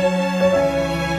Música